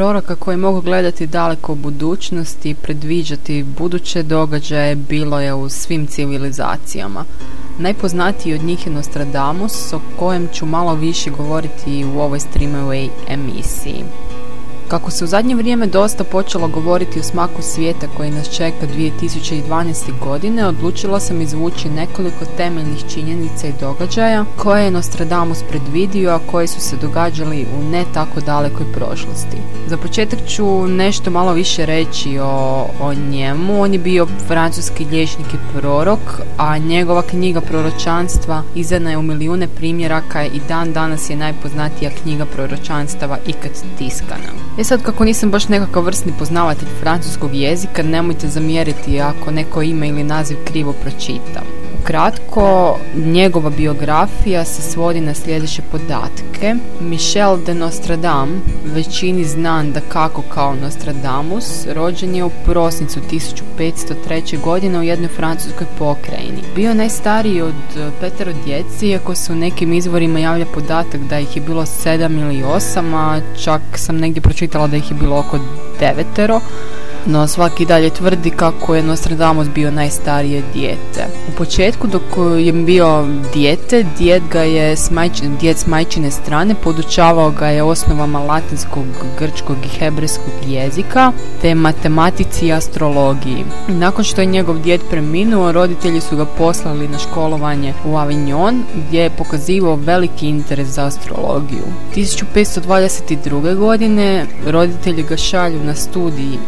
Proroka koji mogu gledati daleko u budućnosti i predviđati buduće događaje bilo je u svim civilizacijama. Najpoznatiji od njih je Nostradamus, o kojem ću malo više govoriti u ovoj streamovoj emisiji. Kako se u zadnje vrijeme dosta počelo govoriti o smaku svijeta koji nas čeka 2012. godine, odlučila sam izvući nekoliko temeljnih činjenica i događaja koje je Nostradamus predvidio, a koji su se događali u ne tako dalekoj prošlosti. Za početak ću nešto malo više reći o, o njemu. On je bio francuski liječnik i prorok, a njegova knjiga proročanstva izdana je u milijune primjeraka i dan danas je najpoznatija knjiga proročanstava ikad tiskana. E sad, kako nisam baš nekakav vrstni poznavatelj francuskog jezika, nemojte zamjeriti ako neko ime ili naziv krivo pročitam. Kratko, njegova biografija se svodi na sljedeće podatke. Michel de Nostradam, većini znan da kako kao Nostradamus, rođen je u prosincu 1503. godine u jednoj francuskoj pokrajini. Bio najstariji od petero djeci, iako se u nekim izvorima javlja podatak da ih je bilo sedam ili osam, a čak sam negdje pročitala da ih je bilo oko devetero no svaki dalje tvrdi kako je Nostradamus bio najstarije dijete. U početku dok je bio dijete, djed ga je s, djed s majčine strane podučavao ga je osnovama latinskog, grčkog i hebrejskog jezika, te matematici i astrologiji. Nakon što je njegov djed preminuo, roditelji su ga poslali na školovanje u Avignon, gdje je pokazivao veliki interes za astrologiju. 1522. godine roditelji ga šalju na studij e,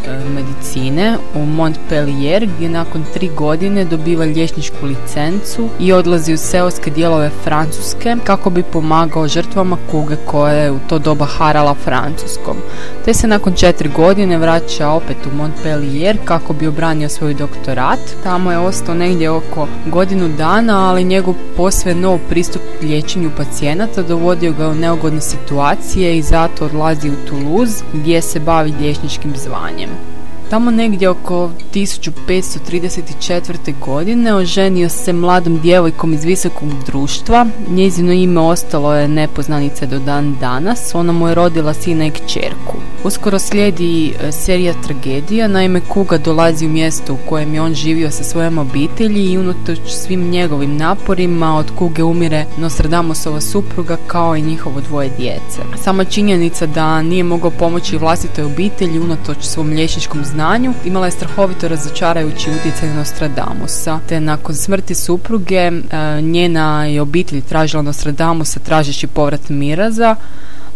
medicine u Montpellier gdje nakon tri godine dobiva liječničku licencu i odlazi u seoske dijelove Francuske kako bi pomagao žrtvama kuge koja je u to doba harala Francuskom. Te se nakon četiri godine vraća opet u Montpellier kako bi obranio svoj doktorat. Tamo je ostao negdje oko godinu dana, ali njegov posve nov pristup liječenju pacijenata dovodio ga u neugodne situacije i zato odlazi u Toulouse gdje se bavi liječničkim zvanjem. Tamo negdje oko 1534. godine oženio se mladom djevojkom iz visokog društva. Njezino ime ostalo je nepoznanica do dan danas. Ona mu je rodila sina i kćerku. Uskoro slijedi e, serija tragedija, naime Kuga dolazi u mjesto u kojem je on živio sa svojom obitelji i unatoč svim njegovim naporima od Kuge umire Nostradamosova supruga kao i njihovo dvoje djece. Sama činjenica da nije mogao pomoći vlastitoj obitelji unatoč svom liječničkom znanju znanju, imala je strahovito razočarajući utjecaj Nostradamusa, te nakon smrti supruge e, njena je obitelj tražila Nostradamusa tražeći povrat miraza,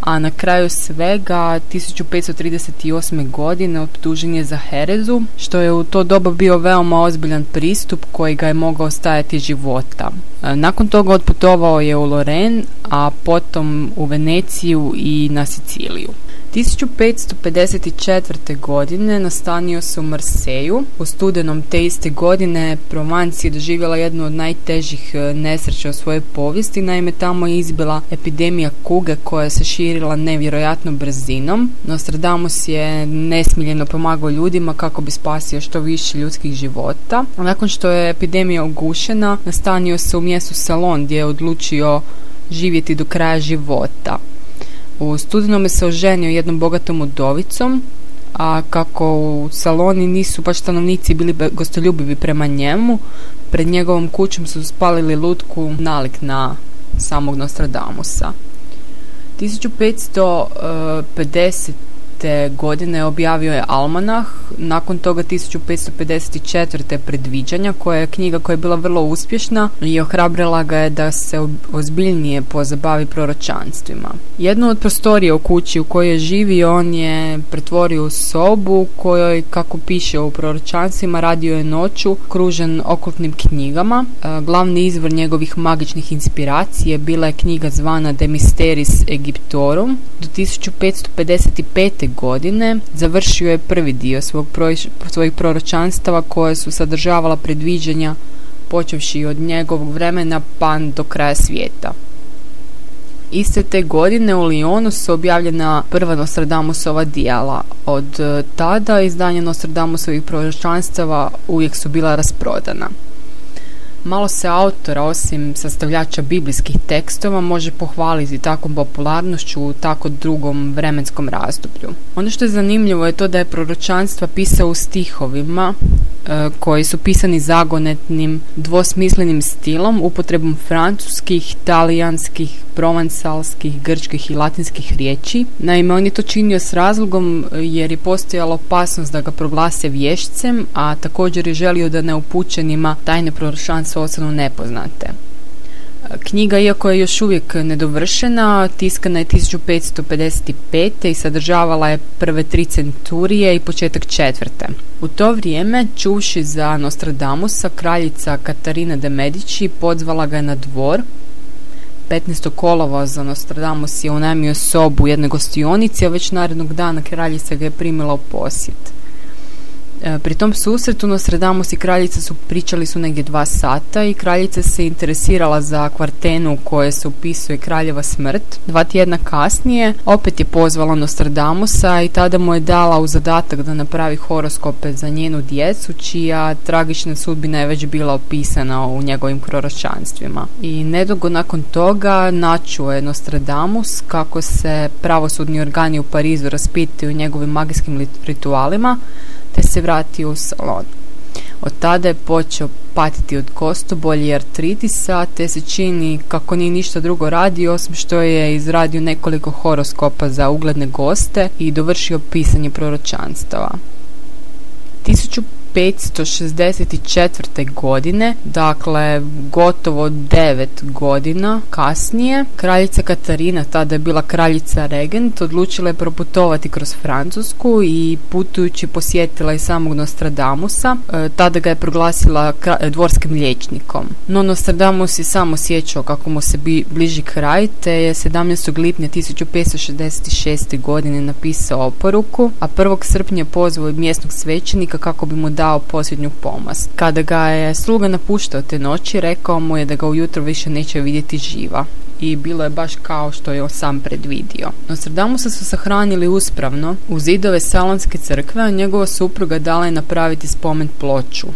a na kraju svega 1538. godine optužen je za herezu, što je u to doba bio veoma ozbiljan pristup koji ga je mogao stajati života. E, nakon toga otputovao je u Loren, a potom u Veneciju i na Siciliju. 1554. godine nastanio se u Marseju. U studenom te iste godine Provanci je doživjela jednu od najtežih e, nesreća u svojoj povijesti. Naime, tamo je izbila epidemija kuge koja se širila nevjerojatnom brzinom. Nostradamus je nesmiljeno pomagao ljudima kako bi spasio što više ljudskih života. Nakon što je epidemija ugušena, nastanio se u mjestu Salon gdje je odlučio živjeti do kraja života. U studenome se oženio jednom bogatom udovicom, a kako u Saloni nisu baš stanovnici bili gostoljubivi prema njemu, pred njegovom kućom su spalili lutku nalik na samog Nostradamusa. 1550 1555. godine objavio je Almanah, nakon toga 1554. predviđanja koja je knjiga koja je bila vrlo uspješna i ohrabrila ga je da se ozbiljnije pozabavi proročanstvima. Jednu od prostorija u kući u kojoj je živio on je pretvorio u sobu kojoj, kako piše u proročanstvima, radio je noću kružen okultnim knjigama. E, glavni izvor njegovih magičnih inspiracija bila je knjiga zvana De Mysteris Egyptorum. Do 1555. godine završio je prvi dio svog svojih proročanstava koje su sadržavala predviđanja počevši od njegovog vremena pan do kraja svijeta. Iste te godine u Lyonu su objavljena prva Nostradamusova dijela. Od e, tada izdanje Nostradamusovih proročanstava uvijek su bila rasprodana. Malo se autora, osim sastavljača biblijskih tekstova, može pohvaliti takvom popularnošću u tako drugom vremenskom razdoblju. Ono što je zanimljivo je to da je proročanstva pisao u stihovima e, koji su pisani zagonetnim, dvosmislenim stilom, upotrebom francuskih, talijanskih, provansalskih, grčkih i latinskih riječi. Naime, on je to činio s razlogom jer je postojala opasnost da ga proglase vješcem, a također je želio da neupućenima tajne proročanstva su nepoznate. Knjiga, iako je još uvijek nedovršena, tiskana je 1555. i sadržavala je prve tri centurije i početak četvrte. U to vrijeme, čuši za Nostradamusa, kraljica Katarina de Medici pozvala ga na dvor. 15. kolova za Nostradamus je unajmio sobu u jednoj gostionici, a već narednog dana kraljica ga je primila u posjet. E, pri tom susretu Nostradamus i kraljica su pričali su negdje dva sata i kraljica se interesirala za kvartenu u kojoj se upisuje kraljeva smrt. Dva tjedna kasnije opet je pozvala Nostradamusa i tada mu je dala u zadatak da napravi horoskope za njenu djecu čija tragična sudbina je već bila opisana u njegovim proročanstvima. I nedugo nakon toga načuo je Nostradamus kako se pravosudni organi u Parizu raspituju njegovim magijskim ritualima te se vratio u salon. Od tada je počeo patiti od kostobolje i artritisa, te se čini kako nije ništa drugo radio, osim što je izradio nekoliko horoskopa za ugledne goste i dovršio pisanje proročanstava. 564. godine, dakle gotovo 9 godina kasnije, kraljica Katarina, tada je bila kraljica regent, odlučila je proputovati kroz Francusku i putujući posjetila i samog Nostradamusa, e, tada ga je proglasila dvorskim liječnikom. No Nostradamus je samo sjećao kako mu se bliži kraj, te je 17. lipnja 1566. godine napisao oporuku, a 1. srpnja pozvao mjesnog svećenika kako bi mu dao dao posljednju pomast. Kada ga je sluga napuštao te noći, rekao mu je da ga ujutro više neće vidjeti živa i bilo je baš kao što je on sam predvidio. Nostradamusa su sahranili uspravno u zidove Salonske crkve, a njegova supruga dala je napraviti spomen ploču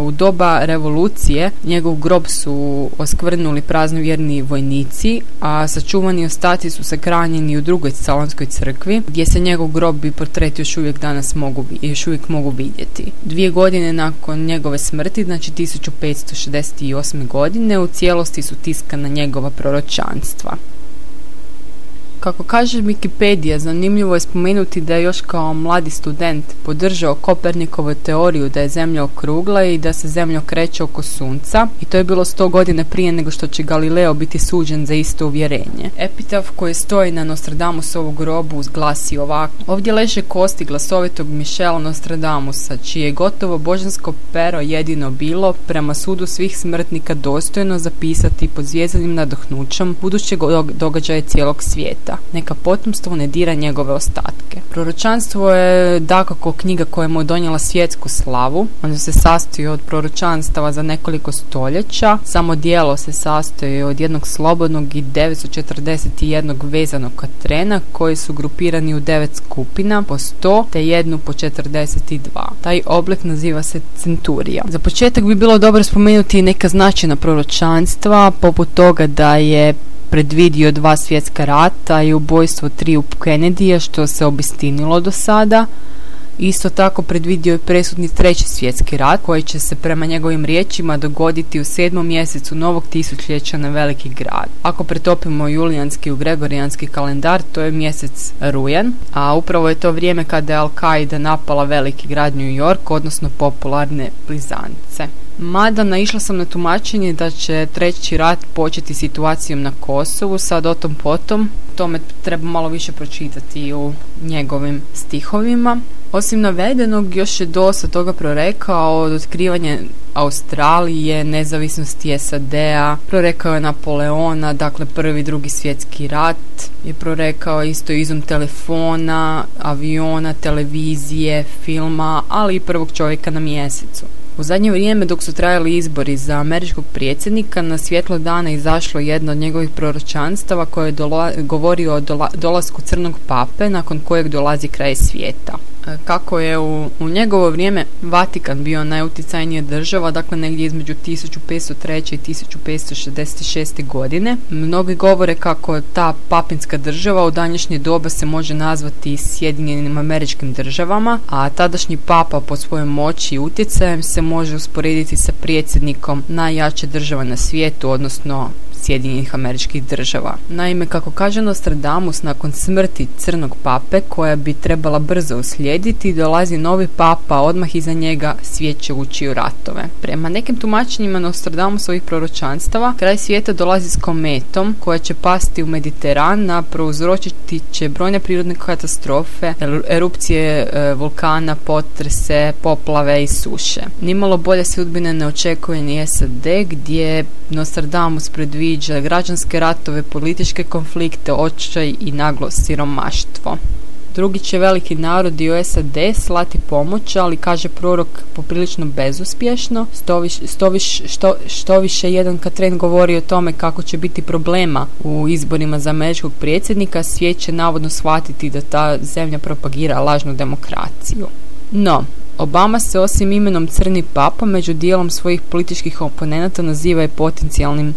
u doba revolucije njegov grob su oskvrnuli praznovjerni vojnici, a sačuvani ostaci su se kranjeni u drugoj salonskoj crkvi, gdje se njegov grob i portret još uvijek danas mogu, još uvijek mogu vidjeti. Dvije godine nakon njegove smrti, znači 1568. godine, u cijelosti su tiskana njegova proročanstva. Kako kaže Wikipedia, zanimljivo je spomenuti da je još kao mladi student podržao Kopernikovu teoriju da je zemlja okrugla i da se zemlja kreće oko sunca i to je bilo sto godine prije nego što će Galileo biti suđen za isto uvjerenje. Epitaf koji stoji na Nostradamusovog grobu glasi ovako. Ovdje leže kosti glasovitog Mišela Nostradamusa, čije je gotovo božansko pero jedino bilo prema sudu svih smrtnika dostojno zapisati pod zvijezdanim nadohnućom budućeg događaja cijelog svijeta neka potomstvo ne dira njegove ostatke. Proročanstvo je dakako knjiga koja mu je donijela svjetsku slavu. Ono se sastoji od proročanstava za nekoliko stoljeća. Samo dijelo se sastoji od jednog slobodnog i 941 vezanog katrena koji su grupirani u devet skupina po 100 te jednu po 42. Taj oblik naziva se centurija. Za početak bi bilo dobro spomenuti neka značajna proročanstva poput toga da je predvidio dva svjetska rata i ubojstvo triju Kennedyja što se obistinilo do sada. Isto tako predvidio je presudni treći svjetski rat koji će se prema njegovim riječima dogoditi u sedmom mjesecu novog tisućljeća na veliki grad. Ako pretopimo julijanski u gregorijanski kalendar, to je mjesec rujan, a upravo je to vrijeme kada je Al-Qaida napala veliki grad New York, odnosno popularne blizance. Mada naišla sam na tumačenje da će treći rat početi situacijom na Kosovu, sad o tom potom. Tome treba malo više pročitati u njegovim stihovima. Osim navedenog, još je dosta toga prorekao od otkrivanja Australije, nezavisnosti SAD-a, prorekao je Napoleona, dakle prvi, drugi svjetski rat, je prorekao isto izum telefona, aviona, televizije, filma, ali i prvog čovjeka na mjesecu. U zadnje vrijeme dok su trajali izbori za američkog predsjednika na svjetlo dana izašlo jedno od njegovih proročanstava koje je govorio o dolasku crnog pape nakon kojeg dolazi kraj svijeta. Kako je u, u njegovo vrijeme Vatikan bio najuticajnija država, dakle negdje između 1503. i 1566. godine. Mnogi govore kako ta papinska država u danješnje doba se može nazvati Sjedinjenim američkim državama, a tadašnji papa po svojoj moći i utjecajem se može usporediti sa predsjednikom najjače država na svijetu, odnosno Sjedinjenih američkih država. Naime, kako kaže Nostradamus, nakon smrti crnog pape, koja bi trebala brzo uslijediti, dolazi novi papa, odmah iza njega svijet će ući u ratove. Prema nekim tumačenjima Nostradamusovih proročanstava, kraj svijeta dolazi s kometom koja će pasti u Mediteran, na prouzročiti će brojne prirodne katastrofe, erupcije e, vulkana, potrese, poplave i suše. Nimalo bolje sudbine ne očekuje ni SAD gdje Nostradamus predviđa građanske ratove, političke konflikte, očaj i naglo siromaštvo. Drugi će veliki narodi u SAD slati pomoć, ali kaže prorok poprilično bezuspješno. Što, što više jedan Katren govori o tome kako će biti problema u izborima za američkog predsjednika, svijet će navodno shvatiti da ta zemlja propagira lažnu demokraciju. No, Obama se osim imenom Crni papa među dijelom svojih političkih oponenata naziva i potencijalnim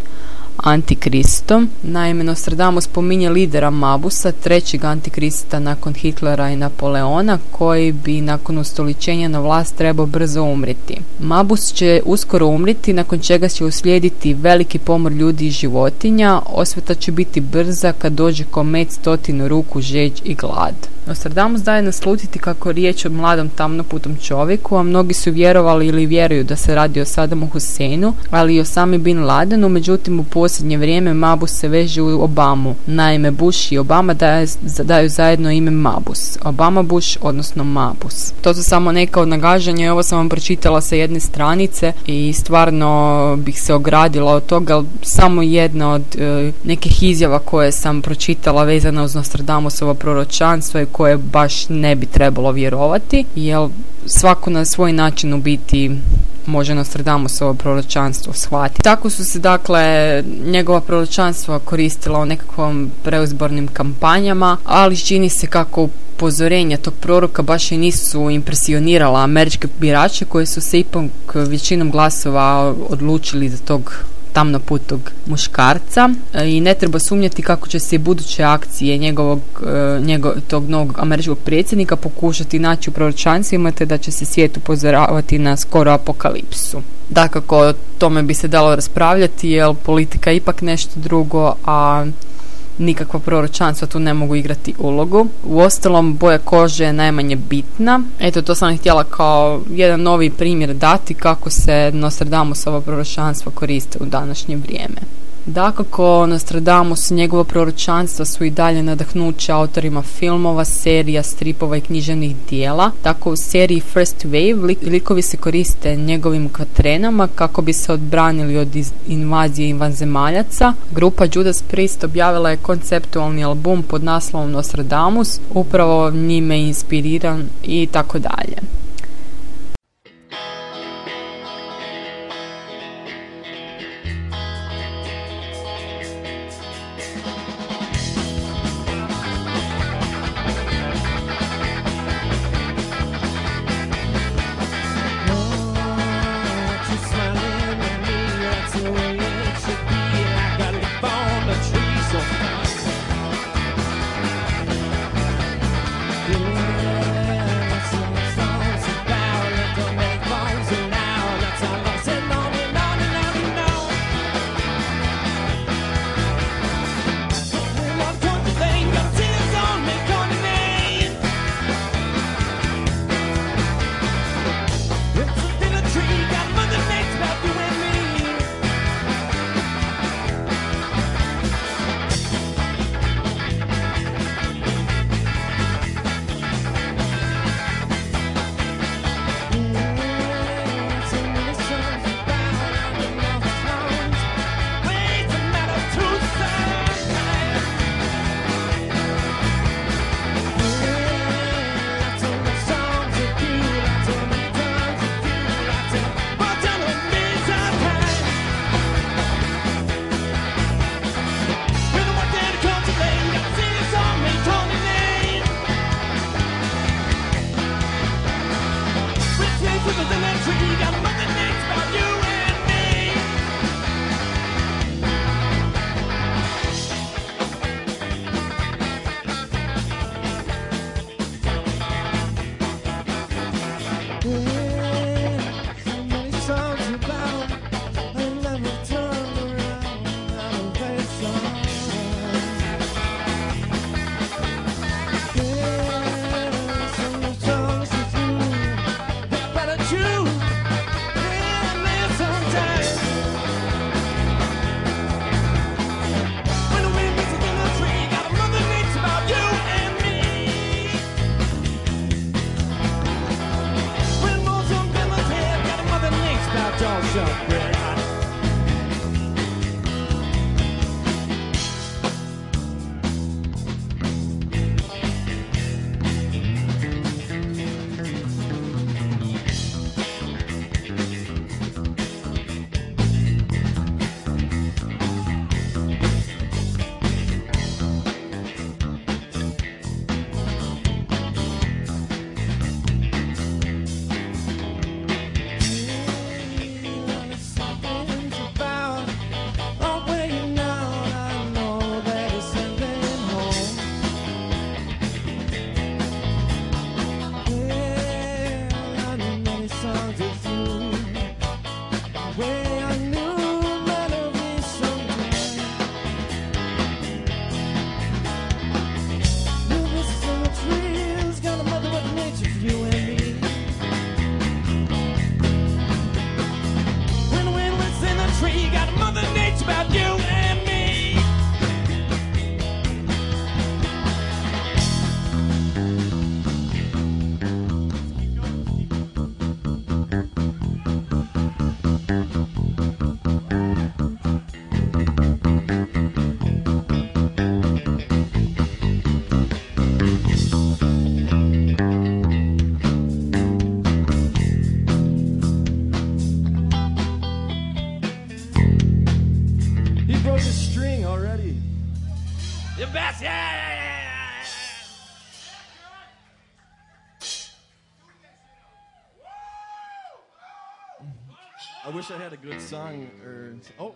antikristom. Naime, Nostradamus spominje lidera Mabusa, trećeg antikrista nakon Hitlera i Napoleona, koji bi nakon ustoličenja na vlast trebao brzo umriti. Mabus će uskoro umriti, nakon čega će uslijediti veliki pomor ljudi i životinja, osveta će biti brza kad dođe komet stotinu ruku, žeđ i glad. Nostradamus daje naslutiti kako je riječ o mladom tamnoputom čovjeku, a mnogi su vjerovali ili vjeruju da se radi o Sadamu Huseinu, ali i o sami Bin Ladenu, međutim u posljednje vrijeme Mabus se veže u Obamu. Naime, Bush i Obama daju, daju zajedno ime Mabus. Obama Bush, odnosno Mabus. To su samo neka od nagažanja i ovo sam vam pročitala sa jedne stranice i stvarno bih se ogradila od toga, samo jedna od e, nekih izjava koje sam pročitala vezana uz Nostradamusovo proročanstvo i koje baš ne bi trebalo vjerovati, jer svako na svoj način u biti može Nostradamusovo proročanstvo shvatiti. Tako su se dakle njegova proročanstva koristila u nekakvom preuzbornim kampanjama, ali čini se kako upozorenja tog proroka baš i nisu impresionirala američke birače koji su se ipak većinom glasova odlučili za tog tamnoputog muškarca e, i ne treba sumnjati kako će se buduće akcije njegovog, e, njegov, tog novog američkog predsjednika pokušati naći u proročanstvima te da će se svijet upozoravati na skoro apokalipsu. Dakako, o tome bi se dalo raspravljati jer politika je ipak nešto drugo, a nikakva proročanstva tu ne mogu igrati ulogu. U ostalom, boja kože je najmanje bitna. Eto, to sam htjela kao jedan novi primjer dati kako se Nostradamusova proročanstva koriste u današnje vrijeme. Dakako, Nostradamus i njegova proročanstva su i dalje nadahnuće autorima filmova, serija, stripova i književnih dijela. Tako u seriji First Wave likovi se koriste njegovim kvatrenama kako bi se odbranili od invazije vanzemaljaca. Grupa Judas Priest objavila je konceptualni album pod naslovom Nostradamus, upravo njime inspiriran i tako dalje. Had a good song or oh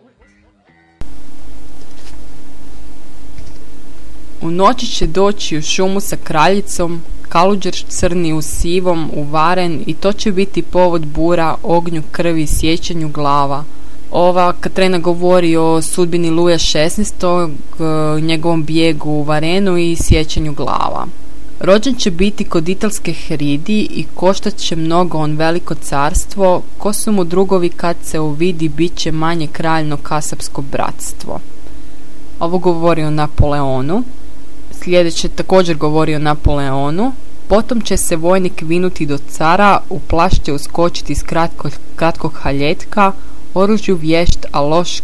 U noći će doći u šumu sa kraljicom, kaluđer crni u sivom, uvaren i to će biti povod bura, ognju krvi, sjećanju glava. Ova Katrena govori o sudbini Luja 16. Eh, njegovom bijegu u Varenu i sjećanju glava. Rođen će biti kod italske heridi i koštat će mnogo on veliko carstvo, ko su mu drugovi kad se uvidi bit će manje kraljno kasapsko bratstvo. Ovo govori o Napoleonu. Sljedeće također govori o Napoleonu. Potom će se vojnik vinuti do cara, u plašće uskočiti iz kratkog, kratkog haljetka, oružju vješt, a loš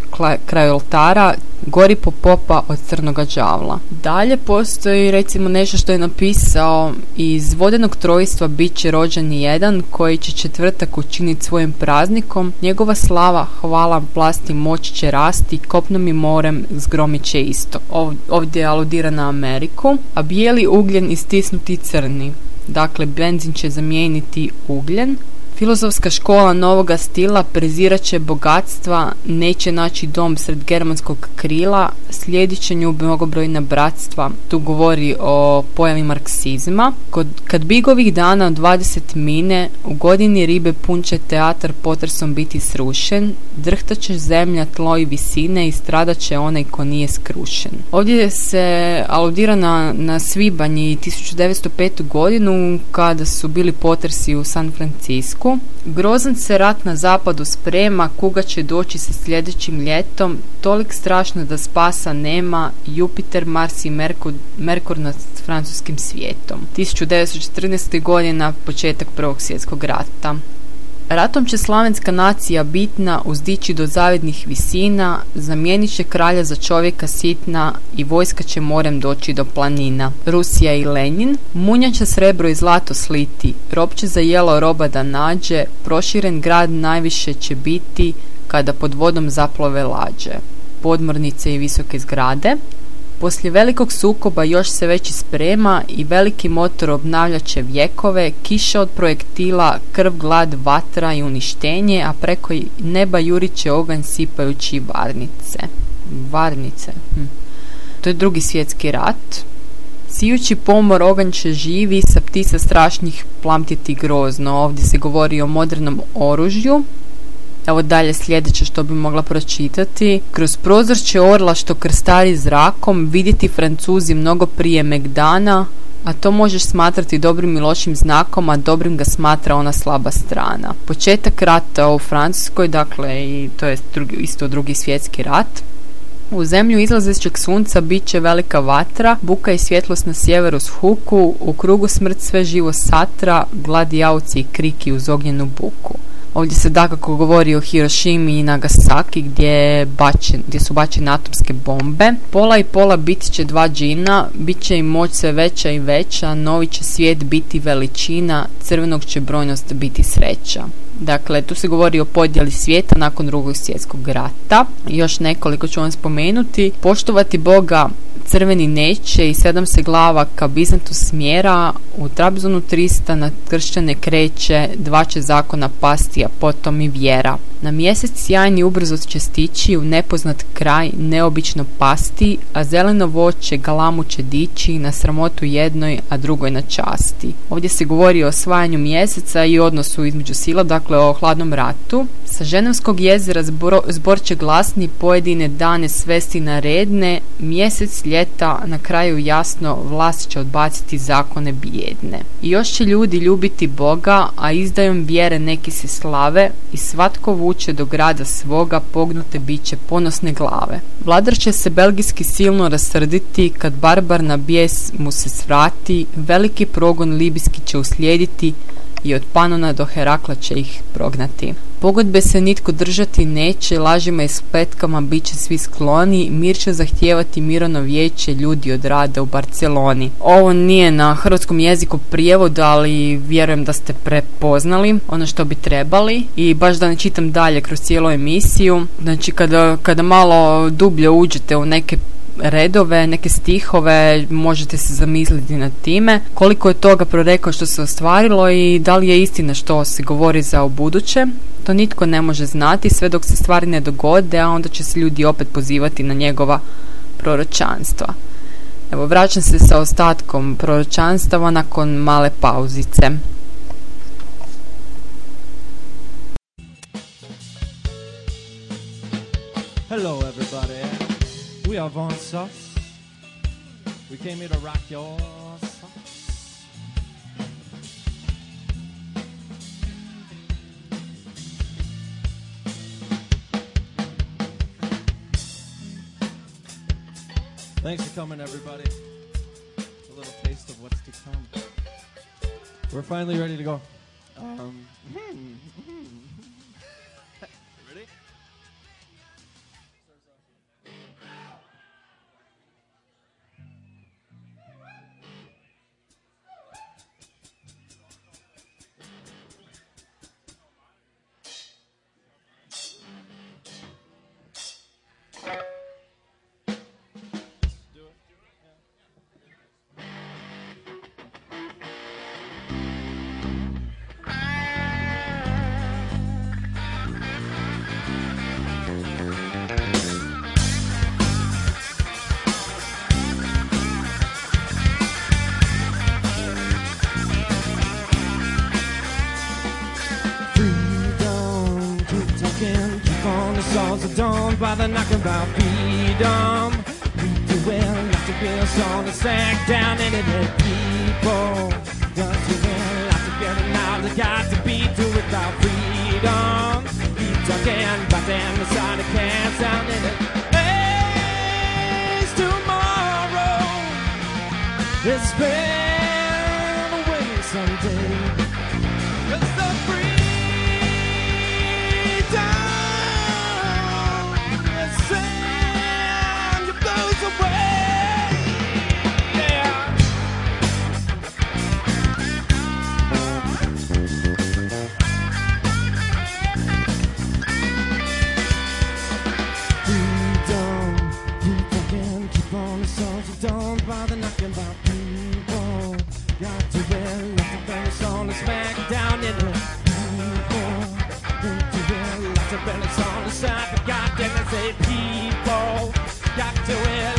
kraj oltara, gori po popa od crnoga đavla. Dalje postoji recimo nešto što je napisao iz vodenog trojstva bit će rođen jedan koji će četvrtak učiniti svojim praznikom, njegova slava, hvala, plasti, moć će rasti, kopnom i morem zgromit će isto. Ovdje je aludira na Ameriku, a bijeli ugljen istisnuti crni. Dakle, benzin će zamijeniti ugljen, Filozofska škola novoga stila prezirat će bogatstva, neće naći dom sred germanskog krila, slijedit će nju mnogobrojna bratstva. Tu govori o pojavi marksizma. Kod, kad bigovih dana od 20 mine, u godini ribe punče teatar potresom biti srušen, drhtat će zemlja, tlo i visine i stradat će onaj ko nije skrušen. Ovdje se aludira na, na svibanji 1905. godinu kada su bili potresi u San Francisco Grozan se rat na zapadu sprema, kuga će doći sa sljedećim ljetom, tolik strašno da spasa nema, Jupiter, Mars i Merkur, Merkur nad francuskim svijetom. 1914. godina, početak Prvog svjetskog rata. Ratom će slavenska nacija bitna uzdići do zavidnih visina, zamijenit će kralja za čovjeka sitna i vojska će morem doći do planina. Rusija i Lenin, munja će srebro i zlato sliti, rob će za jelo roba da nađe, proširen grad najviše će biti kada pod vodom zaplove lađe. Podmornice i visoke zgrade, poslije velikog sukoba još se već sprema i veliki motor obnavlja će vjekove, kiša od projektila, krv, glad, vatra i uništenje, a preko neba jurit će oganj sipajući varnice. Varnice. Hm. To je drugi svjetski rat. Sijući pomor oganj će živi sa ptica strašnih plamtiti grozno. Ovdje se govori o modernom oružju Evo dalje sljedeće što bi mogla pročitati. Kroz prozor će orla što krstari zrakom vidjeti Francuzi mnogo prije Megdana, a to možeš smatrati dobrim i lošim znakom, a dobrim ga smatra ona slaba strana. Početak rata u Francuskoj, dakle, i to je drugi, isto drugi svjetski rat, u zemlju izlazećeg sunca bit će velika vatra, buka i svjetlost na sjeveru s huku, u krugu smrt sve živo satra, gladi jauci i kriki uz ognjenu buku. Ovdje se dakako govori o Hiroshimi i Nagasaki gdje, je bačen, gdje su bačene atomske bombe. Pola i pola bit će dva džina, bit će im moć sve veća i veća, novi će svijet biti veličina, crvenog će brojnost biti sreća. Dakle, tu se govori o podjeli svijeta nakon drugog svjetskog rata. Još nekoliko ću vam spomenuti. Poštovati Boga crveni neće i sedam se glava ka Bizantu smjera, u Trabzonu 300 na kršćane kreće, dva će zakona pasti, a potom i vjera. Na mjesec sjajni ubrzo će stići, u nepoznat kraj neobično pasti, a zeleno voće galamu će dići, na sramotu jednoj, a drugoj na časti. Ovdje se govori o osvajanju mjeseca i odnosu između sila, dakle o hladnom ratu. Sa Ženevskog jezera zbor, će glasni pojedine dane svesti na redne, mjesec ljeta na kraju jasno vlast će odbaciti zakone bijedne. I još će ljudi ljubiti Boga, a izdajom vjere neki se slave i svatko vuče do grada svoga pognute biće ponosne glave. Vladar će se belgijski silno rasrditi kad barbar na bijes mu se svrati, veliki progon libijski će uslijediti i od Panona do Herakla će ih prognati. Pogodbe se nitko držati neće, lažima i spletkama bit će svi skloni, mir će zahtijevati mirono vijeće ljudi od rada u Barceloni. Ovo nije na hrvatskom jeziku prijevod, ali vjerujem da ste prepoznali ono što bi trebali i baš da ne čitam dalje kroz cijelu emisiju. Znači kada, kada malo dublje uđete u neke redove, neke stihove, možete se zamisliti nad time. Koliko je toga prorekao što se ostvarilo i da li je istina što se govori za u buduće. To nitko ne može znati sve dok se stvari ne dogode, a onda će se ljudi opet pozivati na njegova proročanstva. Evo, vraćam se sa ostatkom proročanstava nakon male pauzice. Von Sus. We came here to rock your socks. Thanks for coming, everybody. A little taste of what's to come. We're finally ready to go. Um, dawn by the knocking about freedom. Read the well, not the real song, the sack down the people. Does the well, not to get it now, they got to be to without freedom. Keep talking about them, the side of can't sound in it. Hey, tomorrow. It's say people got to it.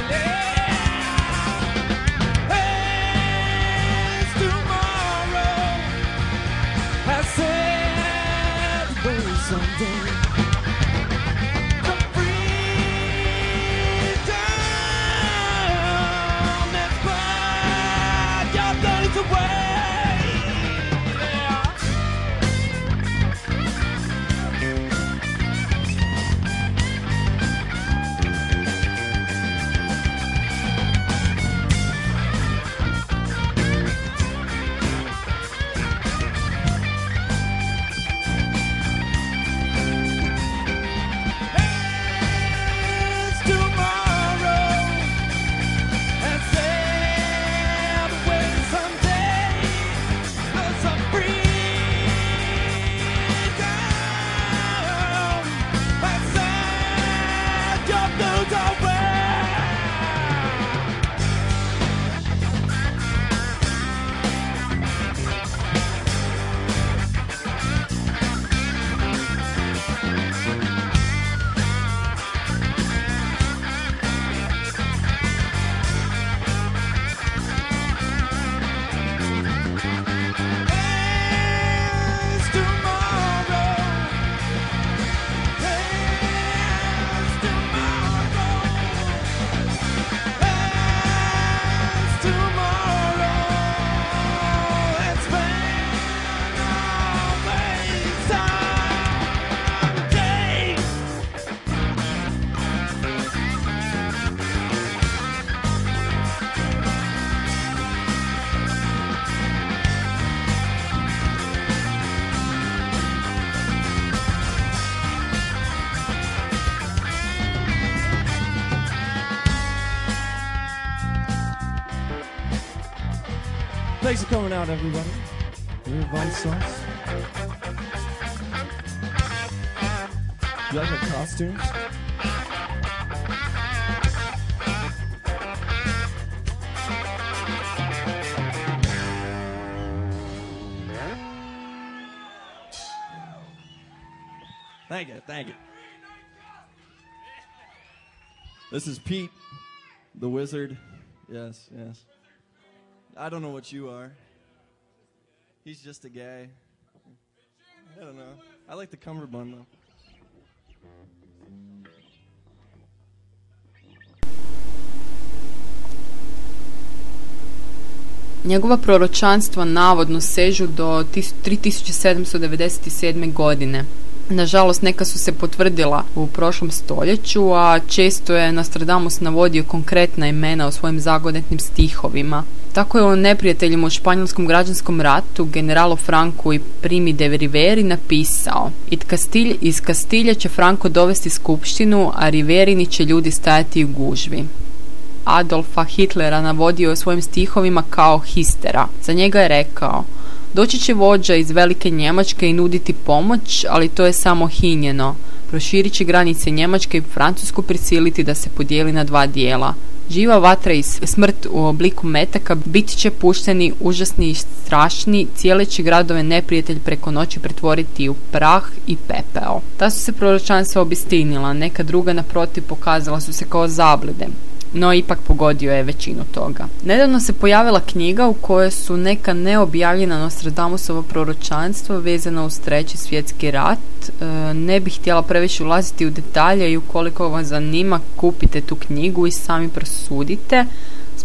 Thanks for coming out, everybody. Everybody sauce. You like have costumes? Thank you, thank you. This is Pete, the wizard. Yes, yes. I don't know what you are. He's just a guy. I don't know. I like the cummerbund though. Njegova proročanstva navodno sežu do 3797. godine. Nažalost, neka su se potvrdila u prošlom stoljeću, a često je Nostradamus navodio konkretna imena u svojim zagodetnim stihovima. Tako je o neprijateljima u španjolskom građanskom ratu, generalu Franku i Primi de Riveri napisao Iz Kastilja će Franko dovesti skupštinu, a Riverini će ljudi stajati u gužvi. Adolfa Hitlera navodio u svojim stihovima kao histera. Za njega je rekao Doći će vođa iz velike Njemačke i nuditi pomoć, ali to je samo hinjeno. Proširit će granice Njemačke i Francusku prisiliti da se podijeli na dva dijela. Živa vatra i smrt u obliku metaka bit će pušteni, užasni i strašni, cijele će gradove neprijatelj preko noći pretvoriti u prah i pepeo. Ta su se proročanstva obistinila, neka druga naprotiv pokazala su se kao zablide no ipak pogodio je većinu toga. Nedavno se pojavila knjiga u kojoj su neka neobjavljena Nostradamusova proročanstva vezana uz treći svjetski rat. E, ne bih htjela previše ulaziti u detalje i ukoliko vas zanima kupite tu knjigu i sami prosudite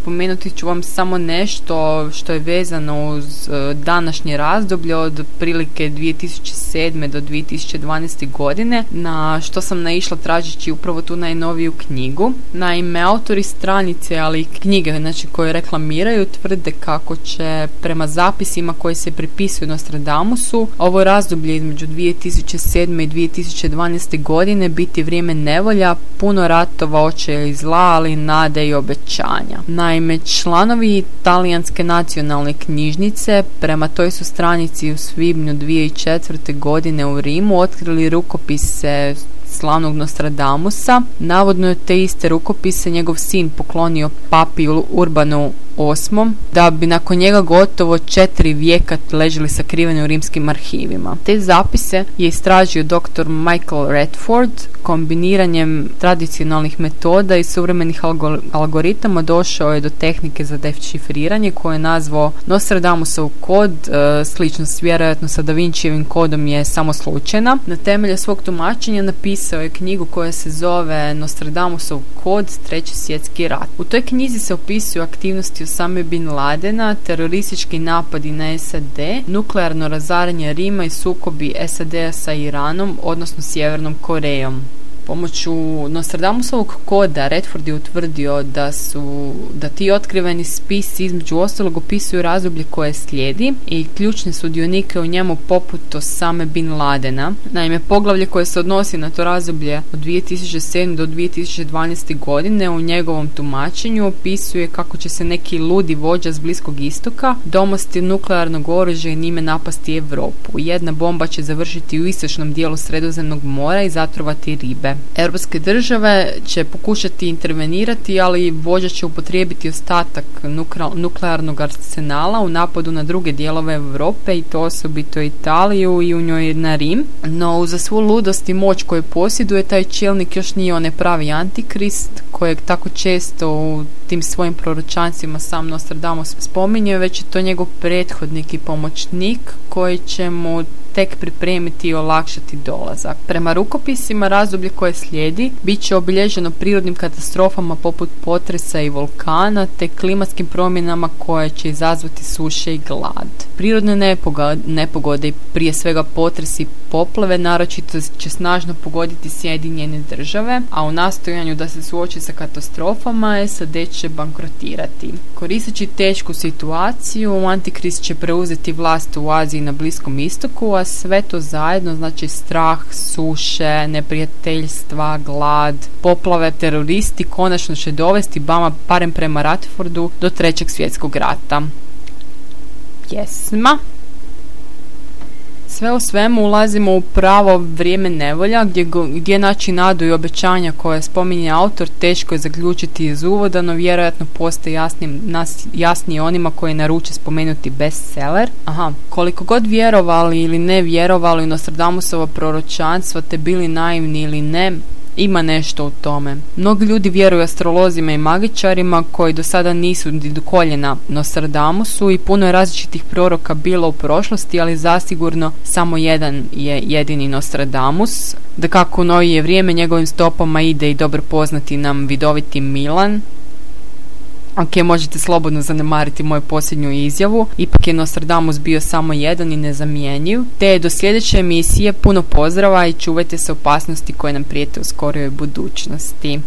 spomenuti ću vam samo nešto što je vezano uz e, današnje razdoblje od prilike 2007. do 2012. godine na što sam naišla tražeći upravo tu najnoviju knjigu. Naime, autori stranice, ali i knjige znači, koje reklamiraju tvrde kako će prema zapisima koji se pripisuju Nostradamusu ovo razdoblje između 2007. i 2012. godine biti vrijeme nevolja, puno ratova, oče i zla, ali nade i obećanja. Naime, članovi talijanske nacionalne knjižnice prema toj su stranici u svibnju 2004. godine u Rimu otkrili rukopise slavnog Nostradamusa. Navodno je te iste rukopise njegov sin poklonio papi Urbanu VIII, da bi nakon njega gotovo četiri vijeka ležili sakriveni u rimskim arhivima. Te zapise je istražio dr. Michael Redford, kombiniranjem tradicionalnih metoda i suvremenih algoritama došao je do tehnike za dešifriranje koje je nazvao Nostradamusov kod, e, slično s vjerojatno sa Da Vincijevim kodom je samo slučajna. Na temelju svog tumačenja napisao je knjigu koja se zove Nostradamusov kod, treći svjetski rat. U toj knjizi se opisuju aktivnosti Osame Bin Ladena, teroristički napadi na SAD, nuklearno razaranje Rima i sukobi SAD-a sa Iranom, odnosno Sjevernom Korejom. Pomoću Nostradamusovog koda Redford je utvrdio da su da ti otkriveni spisi između ostalog opisuju razdoblje koje slijedi i ključne sudionike u njemu poput Osame Bin Ladena. Naime, poglavlje koje se odnosi na to razdoblje od 2007. do 2012. godine u njegovom tumačenju opisuje kako će se neki ludi vođa s Bliskog istoka domosti nuklearnog oružja i njime napasti Europu. Jedna bomba će završiti u istočnom dijelu Sredozemnog mora i zatrovati ribe. Europske države će pokušati intervenirati, ali vođa će upotrijebiti ostatak nuklearnog arsenala u napadu na druge dijelove Europe i to osobito Italiju i u njoj na Rim. No uz svu ludost i moć koju posjeduje taj čelnik još nije onaj pravi antikrist kojeg tako često u tim svojim proročancima sam Nostradamus spominje, već je to njegov prethodnik i pomoćnik koji će mu tek pripremiti i olakšati dolazak. Prema rukopisima razdoblje koje slijedi bit će obilježeno prirodnim katastrofama poput potresa i vulkana te klimatskim promjenama koje će izazvati suše i glad. Prirodne nepogode i prije svega potresi poplave naročito će snažno pogoditi Sjedinjene države, a u nastojanju da se suoči sa katastrofama SAD će bankrotirati. Koristeći tešku situaciju, Antikrist će preuzeti vlast u Aziji na Bliskom istoku, a sve to zajedno, znači strah, suše, neprijateljstva, glad, poplave, teroristi, konačno će dovesti Bama, barem prema Ratfordu, do trećeg svjetskog rata. pjesma. Sve u svemu ulazimo u pravo vrijeme nevolja gdje, gdje naći nadu i obećanja koje spominje autor teško je zaključiti iz uvoda, no vjerojatno postoji jasnim, nas, jasniji onima koji naruče spomenuti bestseller. Aha, koliko god vjerovali ili ne vjerovali u Nostradamusovo proročanstvo te bili naivni ili ne, ima nešto u tome. Mnogi ljudi vjeruju astrolozima i magičarima koji do sada nisu ni do koljena Nostradamusu i puno je različitih proroka bilo u prošlosti, ali zasigurno samo jedan je jedini Nostradamus. Da kako u novije vrijeme njegovim stopama ide i dobro poznati nam vidoviti Milan, Ok, možete slobodno zanemariti moju posljednju izjavu. Ipak je Nostradamus bio samo jedan i nezamjenjiv. Te do sljedeće emisije puno pozdrava i čuvajte se opasnosti koje nam prijete u skorijoj budućnosti.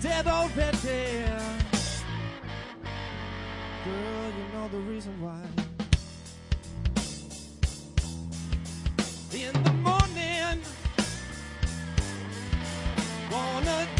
dead already. Girl, you know the reason why. In the morning, wanna.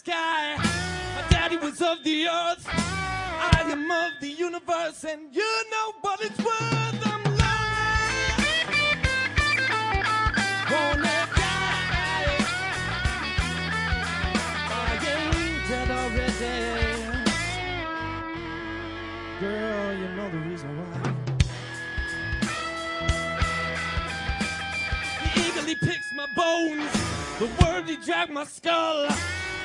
sky. My daddy was of the earth. I am of the universe, and you know what it's worth. I'm lonely. Wanna die. I ain't dead already. Girl, you know the reason why. He eagerly picks my bones. The word he dragged my skull.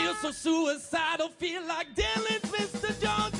Feel so suicidal, feel like Dylan's Mr. Jones.